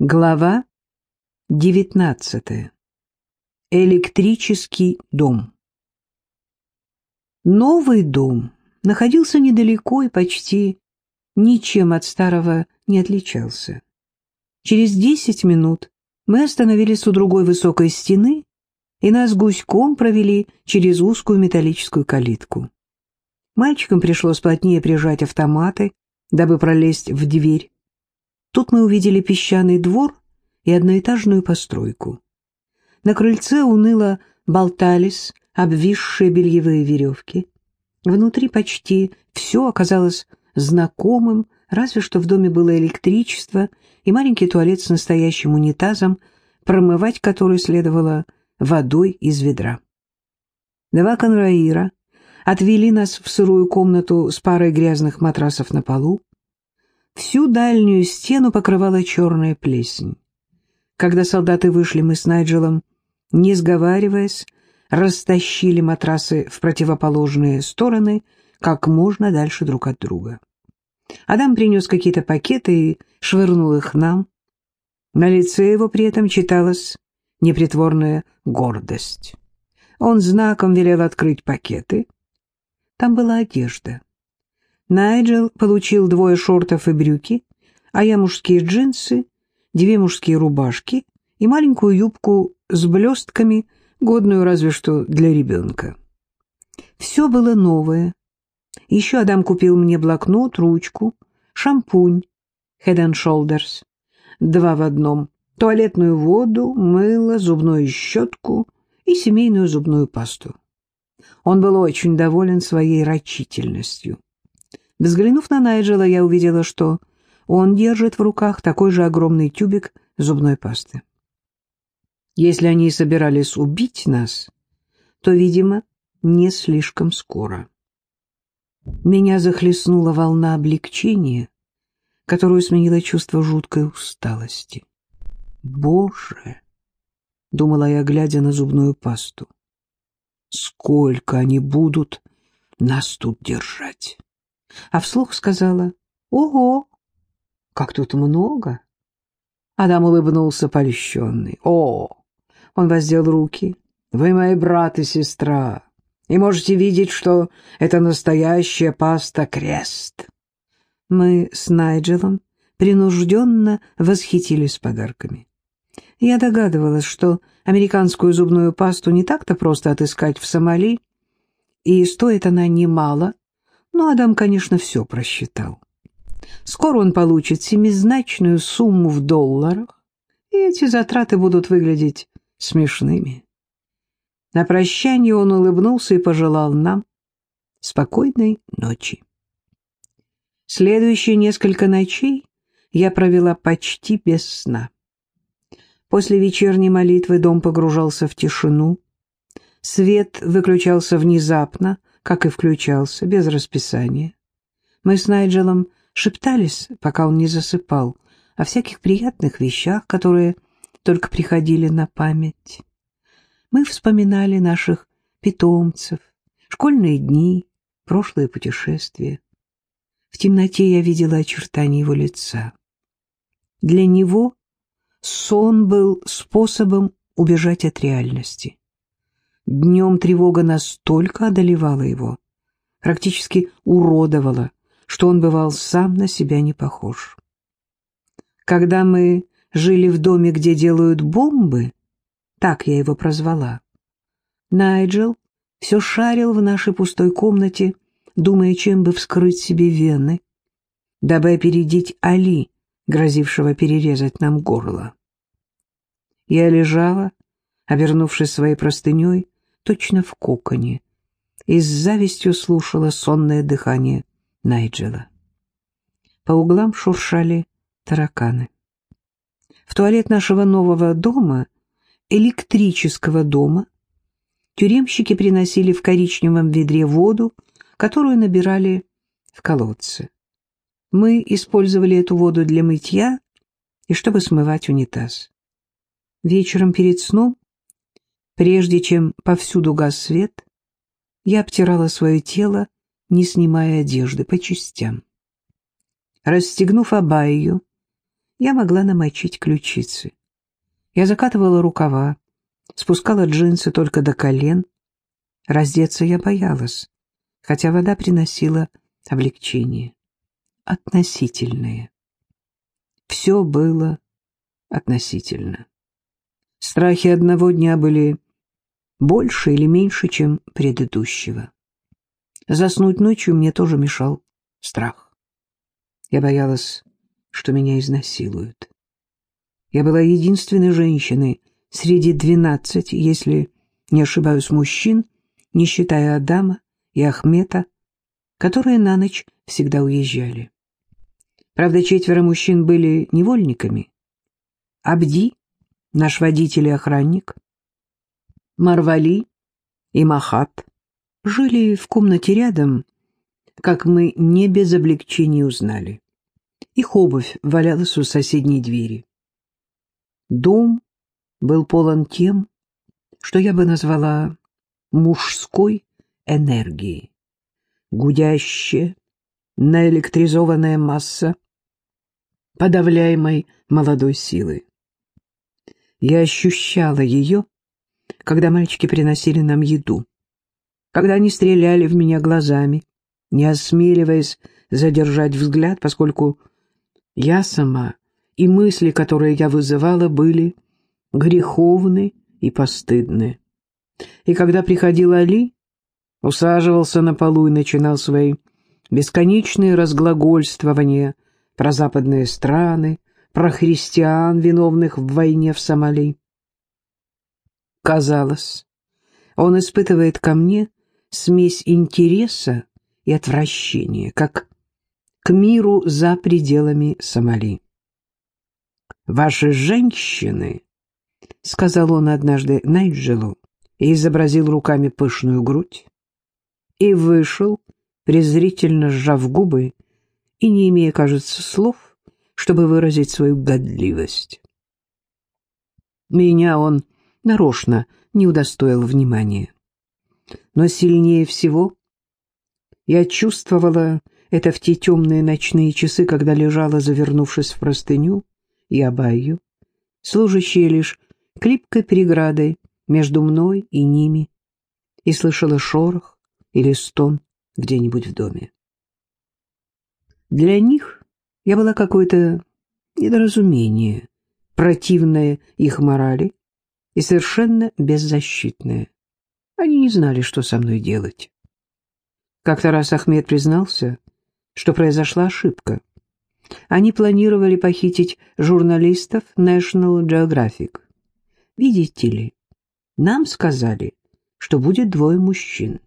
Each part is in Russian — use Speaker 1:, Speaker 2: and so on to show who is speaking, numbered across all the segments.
Speaker 1: Глава 19. Электрический дом. Новый дом находился недалеко и почти ничем от старого не отличался. Через десять минут мы остановились у другой высокой стены, и нас гуськом провели через узкую металлическую калитку. Мальчикам пришлось плотнее прижать автоматы, дабы пролезть в дверь. Тут мы увидели песчаный двор и одноэтажную постройку. На крыльце уныло болтались обвисшие бельевые веревки. Внутри почти все оказалось знакомым, разве что в доме было электричество и маленький туалет с настоящим унитазом, промывать который следовало водой из ведра. Два конвоира отвели нас в сырую комнату с парой грязных матрасов на полу, Всю дальнюю стену покрывала черная плесень. Когда солдаты вышли, мы с Найджелом, не сговариваясь, растащили матрасы в противоположные стороны, как можно дальше друг от друга. Адам принес какие-то пакеты и швырнул их нам. На лице его при этом читалась непритворная гордость. Он знаком велел открыть пакеты. Там была одежда. Найджел получил двое шортов и брюки, а я мужские джинсы, две мужские рубашки и маленькую юбку с блестками, годную разве что для ребенка. Все было новое. Еще Адам купил мне блокнот, ручку, шампунь Head and Shoulders, два в одном, туалетную воду, мыло, зубную щетку и семейную зубную пасту. Он был очень доволен своей рачительностью. Взглянув на Найджела, я увидела, что он держит в руках такой же огромный тюбик зубной пасты. Если они собирались убить нас, то, видимо, не слишком скоро. Меня захлестнула волна облегчения, которую сменило чувство жуткой усталости. «Боже!» — думала я, глядя на зубную пасту. «Сколько они будут нас тут держать!» А вслух сказала «Ого, как тут много!» Адам улыбнулся польщенный. «О!» Он воздел руки. «Вы мои брат и сестра, и можете видеть, что это настоящая паста-крест». Мы с Найджелом принужденно восхитились подарками. Я догадывалась, что американскую зубную пасту не так-то просто отыскать в Сомали, и стоит она немало, но Адам, конечно, все просчитал. Скоро он получит семизначную сумму в долларах, и эти затраты будут выглядеть смешными. На прощание он улыбнулся и пожелал нам спокойной ночи. Следующие несколько ночей я провела почти без сна. После вечерней молитвы дом погружался в тишину. Свет выключался внезапно, как и включался, без расписания. Мы с Найджелом шептались, пока он не засыпал, о всяких приятных вещах, которые только приходили на память. Мы вспоминали наших питомцев, школьные дни, прошлые путешествия. В темноте я видела очертания его лица. Для него сон был способом убежать от реальности. Днем тревога настолько одолевала его, практически уродовала, что он бывал сам на себя не похож. Когда мы жили в доме, где делают бомбы, так я его прозвала, Найджел все шарил в нашей пустой комнате, думая, чем бы вскрыть себе вены, дабы опередить Али, грозившего перерезать нам горло. Я лежала, обернувшись своей простыней, точно в коконе, и с завистью слушала сонное дыхание Найджела. По углам шуршали тараканы. В туалет нашего нового дома, электрического дома, тюремщики приносили в коричневом ведре воду, которую набирали в колодце. Мы использовали эту воду для мытья и чтобы смывать унитаз. Вечером перед сном Прежде чем повсюду гас свет, я обтирала свое тело, не снимая одежды, по частям. Расстегнув абайю, я могла намочить ключицы. Я закатывала рукава, спускала джинсы только до колен. Раздеться я боялась, хотя вода приносила облегчение. Относительное. Все было относительно. Страхи одного дня были больше или меньше, чем предыдущего. Заснуть ночью мне тоже мешал страх. Я боялась, что меня изнасилуют. Я была единственной женщиной среди двенадцати, если не ошибаюсь, мужчин, не считая Адама и Ахмета, которые на ночь всегда уезжали. Правда, четверо мужчин были невольниками. Абди, наш водитель и охранник, Марвали и Махат жили в комнате рядом, как мы не без облегчения узнали. Их обувь валялась у соседней двери. Дом был полон тем, что я бы назвала мужской энергией. Гудящая, наэлектризованная масса подавляемой молодой силы. Я ощущала ее, когда мальчики приносили нам еду, когда они стреляли в меня глазами, не осмеливаясь задержать взгляд, поскольку я сама и мысли, которые я вызывала, были греховны и постыдны. И когда приходил Али, усаживался на полу и начинал свои бесконечные разглагольствования про западные страны, про христиан, виновных в войне в Сомали. Казалось, он испытывает ко мне смесь интереса и отвращения, как к миру за пределами Сомали. «Ваши женщины», — сказал он однажды Найджелу и изобразил руками пышную грудь, и вышел, презрительно сжав губы и не имея, кажется, слов, чтобы выразить свою годливость. Меня он нарочно не удостоил внимания. Но сильнее всего я чувствовала это в те темные ночные часы, когда лежала, завернувшись в простыню и абайю, служащие лишь клипкой преградой между мной и ними, и слышала шорох или стон где-нибудь в доме. Для них я была какое-то недоразумение, противное их морали и совершенно беззащитное. Они не знали, что со мной делать. Как-то раз Ахмед признался, что произошла ошибка. Они планировали похитить журналистов National Geographic. Видите ли, нам сказали, что будет двое мужчин.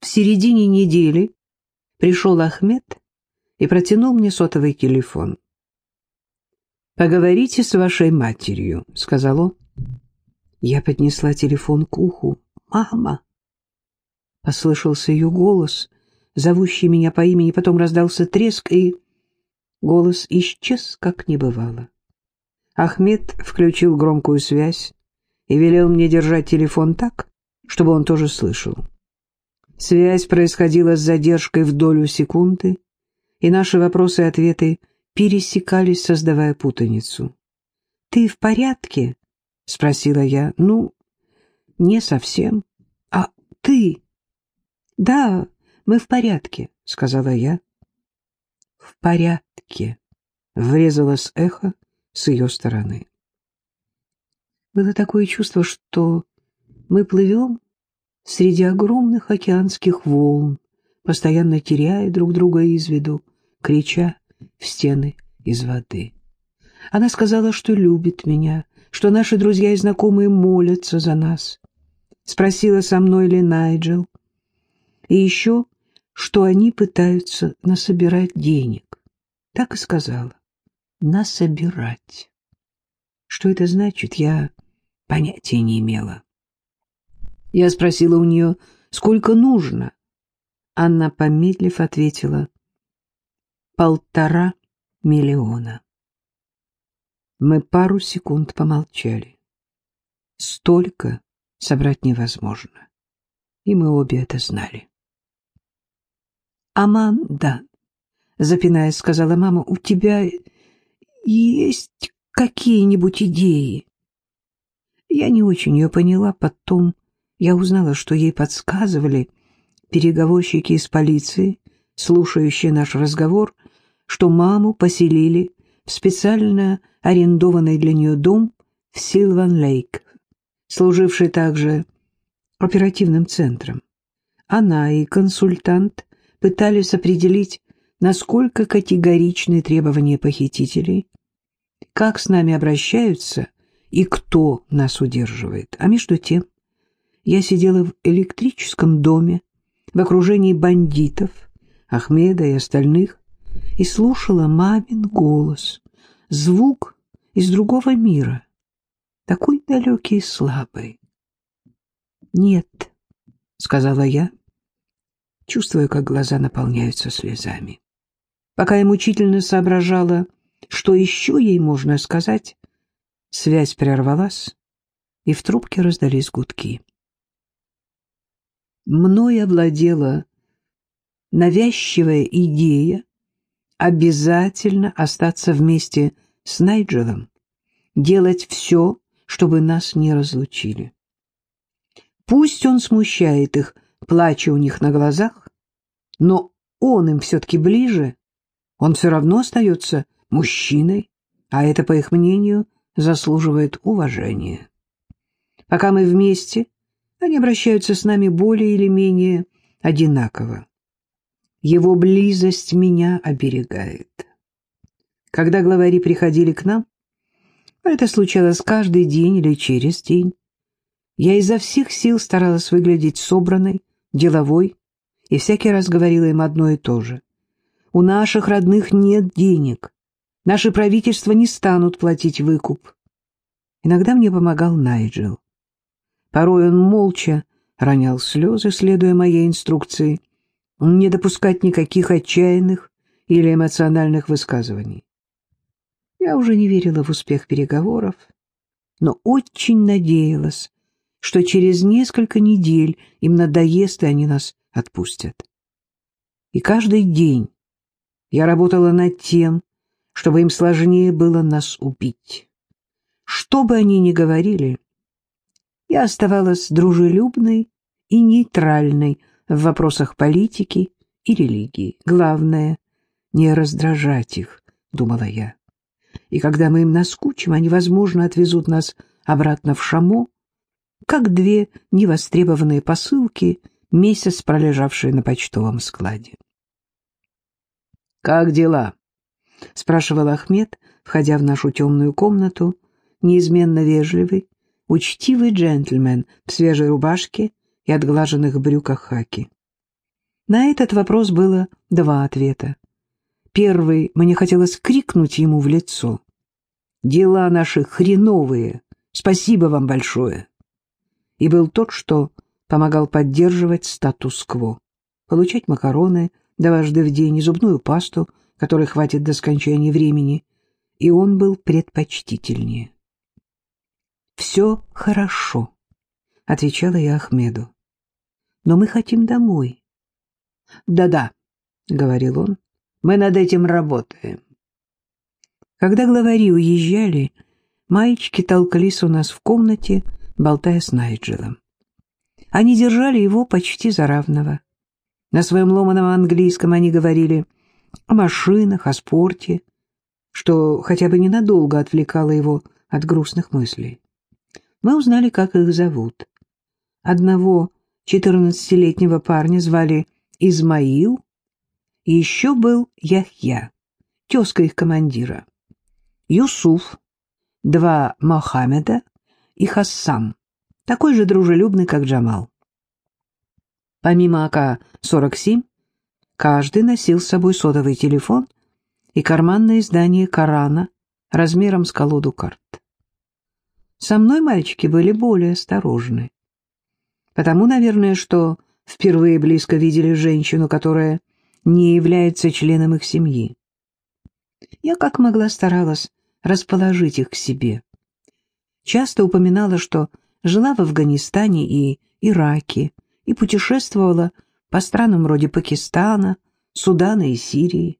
Speaker 1: В середине недели пришел Ахмед и протянул мне сотовый телефон. «Поговорите с вашей матерью», — сказал он. Я поднесла телефон к уху. «Мама!» Послышался ее голос, зовущий меня по имени, потом раздался треск, и голос исчез, как не бывало. Ахмед включил громкую связь и велел мне держать телефон так, чтобы он тоже слышал. Связь происходила с задержкой в долю секунды, и наши вопросы и ответы пересекались, создавая путаницу. «Ты в порядке?» — спросила я. «Ну, не совсем. А ты?» «Да, мы в порядке», — сказала я. «В порядке», — врезалось эхо с ее стороны. Было такое чувство, что мы плывем среди огромных океанских волн, постоянно теряя друг друга из виду, крича в стены из воды. Она сказала, что любит меня, что наши друзья и знакомые молятся за нас. Спросила, со мной ли Найджел. И еще, что они пытаются насобирать денег. Так и сказала. Насобирать. Что это значит, я понятия не имела. Я спросила у нее, сколько нужно. Она, помедлив, ответила, полтора миллиона. Мы пару секунд помолчали. Столько собрать невозможно. И мы обе это знали. «Аман, да», — запинаясь, сказала мама, — «у тебя есть какие-нибудь идеи?» Я не очень ее поняла, потом я узнала, что ей подсказывали переговорщики из полиции, слушающие наш разговор, что маму поселили в специально арендованный для нее дом в Силван-Лейк, служивший также оперативным центром. Она и консультант пытались определить, насколько категоричны требования похитителей, как с нами обращаются и кто нас удерживает. А между тем я сидела в электрическом доме в окружении бандитов, Ахмеда и остальных, и слушала мамин голос, звук из другого мира, такой далекий и слабый. «Нет», — сказала я, чувствуя, как глаза наполняются слезами. Пока я мучительно соображала, что еще ей можно сказать, связь прервалась, и в трубке раздались гудки. Мной овладела навязчивая идея обязательно остаться вместе с Найджелом, делать все, чтобы нас не разлучили. Пусть он смущает их, плача у них на глазах, но он им все-таки ближе, он все равно остается мужчиной, а это, по их мнению, заслуживает уважения. Пока мы вместе, они обращаются с нами более или менее одинаково. Его близость меня оберегает. Когда главари приходили к нам, а это случалось каждый день или через день, я изо всех сил старалась выглядеть собранной, деловой, и всякий раз говорила им одно и то же. У наших родных нет денег. Наши правительства не станут платить выкуп. Иногда мне помогал Найджел. Порой он молча ронял слезы, следуя моей инструкции — не допускать никаких отчаянных или эмоциональных высказываний. Я уже не верила в успех переговоров, но очень надеялась, что через несколько недель им надоест, и они нас отпустят. И каждый день я работала над тем, чтобы им сложнее было нас убить. Что бы они ни говорили, я оставалась дружелюбной и нейтральной в вопросах политики и религии. Главное — не раздражать их, — думала я. И когда мы им наскучим, они, возможно, отвезут нас обратно в Шамо, как две невостребованные посылки, месяц пролежавшие на почтовом складе. «Как дела?» — спрашивал Ахмед, входя в нашу темную комнату, неизменно вежливый, учтивый джентльмен в свежей рубашке и отглаженных брюках хаки. На этот вопрос было два ответа. Первый мне хотелось крикнуть ему в лицо. «Дела наши хреновые, спасибо вам большое!» И был тот, что помогал поддерживать статус-кво, получать макароны дважды в день и зубную пасту, которой хватит до скончания времени, и он был предпочтительнее. «Все хорошо», — отвечала я Ахмеду. «Но мы хотим домой». «Да-да», — говорил он, — «мы над этим работаем». Когда главари уезжали, мальчики толкались у нас в комнате, болтая с Найджелом. Они держали его почти за равного. На своем ломаном английском они говорили о машинах, о спорте, что хотя бы ненадолго отвлекало его от грустных мыслей. Мы узнали, как их зовут. Одного четырнадцатилетнего парня звали Измаил, еще был Яхья, тезка их командира. Юсуф, два Мохаммеда и Хассам, такой же дружелюбный, как Джамал. Помимо АК-47, каждый носил с собой сотовый телефон и карманное издание Корана размером с колоду карт. Со мной мальчики были более осторожны. Потому, наверное, что впервые близко видели женщину, которая не является членом их семьи. Я как могла старалась расположить их к себе. Часто упоминала, что жила в Афганистане и Ираке и путешествовала по странам вроде Пакистана, Судана и Сирии.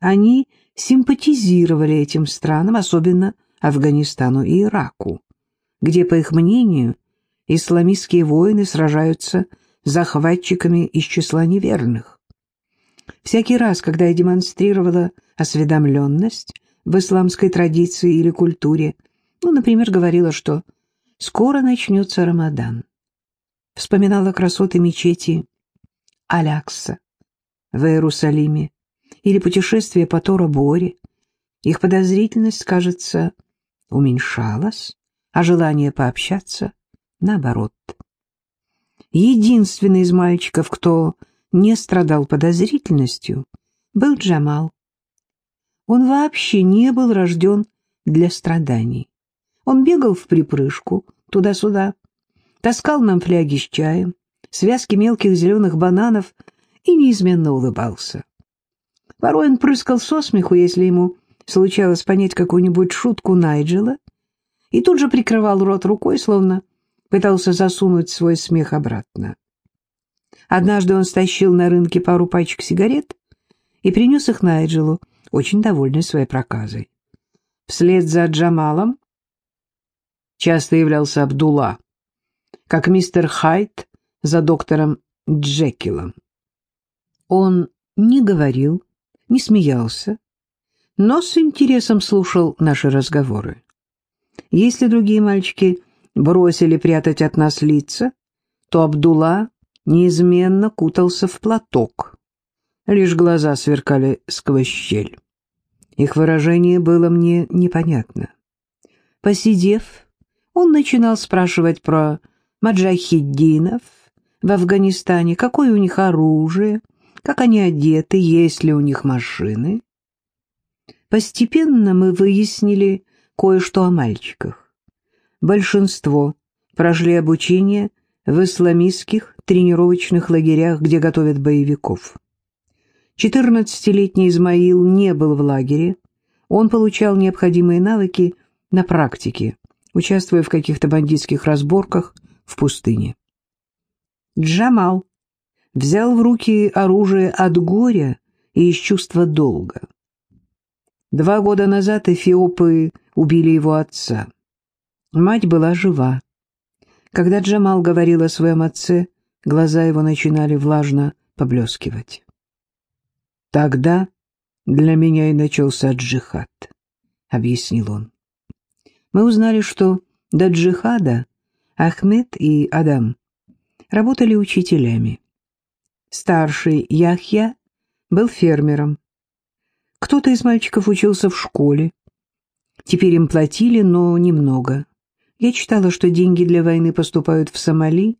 Speaker 1: Они симпатизировали этим странам, особенно Афганистану и Ираку, где, по их мнению, исламистские воины сражаются с захватчиками из числа неверных. Всякий раз, когда я демонстрировала осведомленность в исламской традиции или культуре, ну, например, говорила, что скоро начнется Рамадан, вспоминала красоты мечети Алякса в Иерусалиме или путешествие по Тора-Боре, их подозрительность, кажется, уменьшалась, а желание пообщаться — наоборот. Единственный из мальчиков, кто не страдал подозрительностью, был Джамал. Он вообще не был рожден для страданий. Он бегал в припрыжку туда-сюда, таскал нам фляги с чаем, связки мелких зеленых бананов и неизменно улыбался. Порой он прыскал со смеху, если ему случалось понять какую-нибудь шутку Найджела, и тут же прикрывал рот рукой, словно пытался засунуть свой смех обратно. Однажды он стащил на рынке пару пачек сигарет и принес их Найджелу, очень довольный своей проказой. Вслед за Джамалом часто являлся Абдулла, как мистер Хайт за доктором Джекилом. Он не говорил, не смеялся, но с интересом слушал наши разговоры. Если другие мальчики бросили прятать от нас лица, то Абдулла неизменно кутался в платок. Лишь глаза сверкали сквозь щель. Их выражение было мне непонятно. Посидев, он начинал спрашивать про маджахиддинов в Афганистане, какое у них оружие, как они одеты, есть ли у них машины. Постепенно мы выяснили кое-что о мальчиках. Большинство прошли обучение в исламистских тренировочных лагерях, где готовят боевиков. Четырнадцатилетний Измаил не был в лагере, он получал необходимые навыки на практике, участвуя в каких-то бандитских разборках в пустыне. Джамал взял в руки оружие от горя и из чувства долга. Два года назад эфиопы убили его отца. Мать была жива. Когда Джамал говорил о своем отце, глаза его начинали влажно поблескивать. «Тогда для меня и начался джихад», — объяснил он. Мы узнали, что до джихада Ахмед и Адам работали учителями. Старший Яхья был фермером. Кто-то из мальчиков учился в школе. Теперь им платили, но немного. Я читала, что деньги для войны поступают в Сомали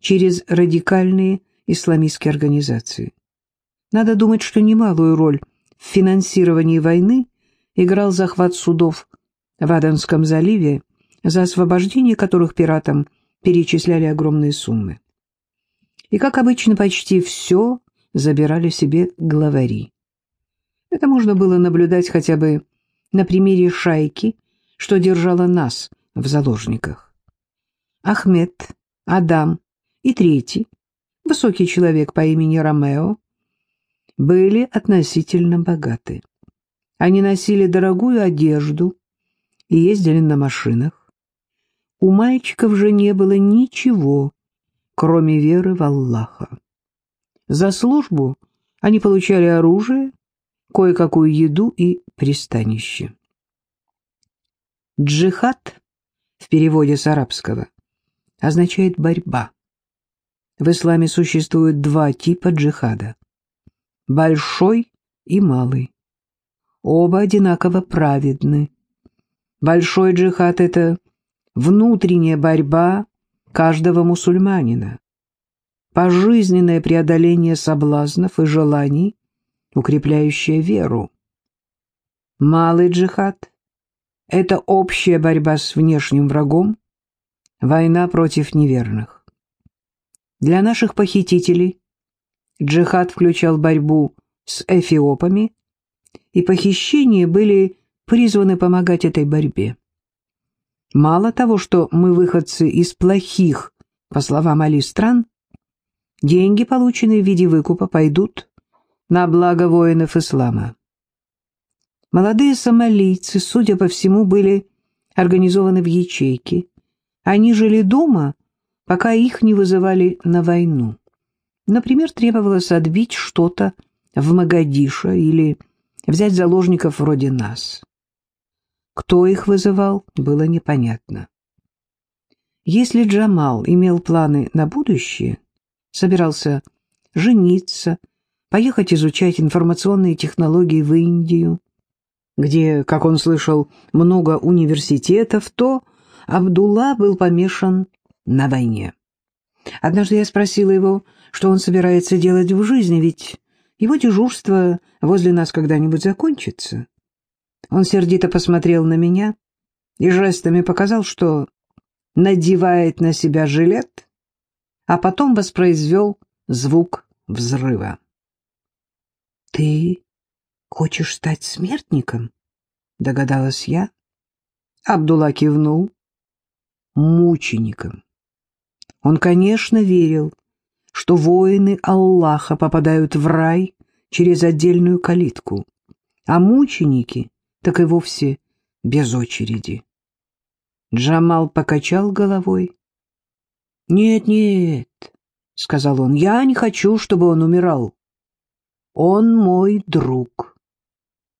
Speaker 1: через радикальные исламистские организации. Надо думать, что немалую роль в финансировании войны играл захват судов в Аденском заливе, за освобождение которых пиратам перечисляли огромные суммы и, как обычно, почти все забирали себе главари. Это можно было наблюдать хотя бы на примере шайки, что держала нас в заложниках. Ахмед, Адам и третий, высокий человек по имени Ромео, были относительно богаты. Они носили дорогую одежду и ездили на машинах. У мальчиков же не было ничего, кроме веры в Аллаха. За службу они получали оружие, кое-какую еду и пристанище. Джихад в переводе с арабского означает «борьба». В исламе существует два типа джихада – большой и малый. Оба одинаково праведны. Большой джихад – это внутренняя борьба каждого мусульманина. Пожизненное преодоление соблазнов и желаний, укрепляющее веру. Малый джихад — это общая борьба с внешним врагом, война против неверных. Для наших похитителей джихад включал борьбу с эфиопами, и похищения были призваны помогать этой борьбе. Мало того, что мы выходцы из плохих, по словам Али, стран, деньги, полученные в виде выкупа, пойдут на благо воинов ислама. Молодые сомалийцы, судя по всему, были организованы в ячейки. Они жили дома, пока их не вызывали на войну. Например, требовалось отбить что-то в Магадишо или взять заложников вроде нас. Кто их вызывал, было непонятно. Если Джамал имел планы на будущее, собирался жениться, поехать изучать информационные технологии в Индию, где, как он слышал, много университетов, то Абдулла был помешан на войне. Однажды я спросила его, что он собирается делать в жизни, ведь его дежурство возле нас когда-нибудь закончится. Он сердито посмотрел на меня и жестами показал, что надевает на себя жилет, а потом воспроизвел звук взрыва. «Ты хочешь стать смертником?» — догадалась я. Абдулла кивнул. «Мучеником». Он, конечно, верил, что воины Аллаха попадают в рай через отдельную калитку, а мученики так и вовсе без очереди. Джамал покачал головой. «Нет, нет», — сказал он, — «я не хочу, чтобы он умирал. Он мой друг.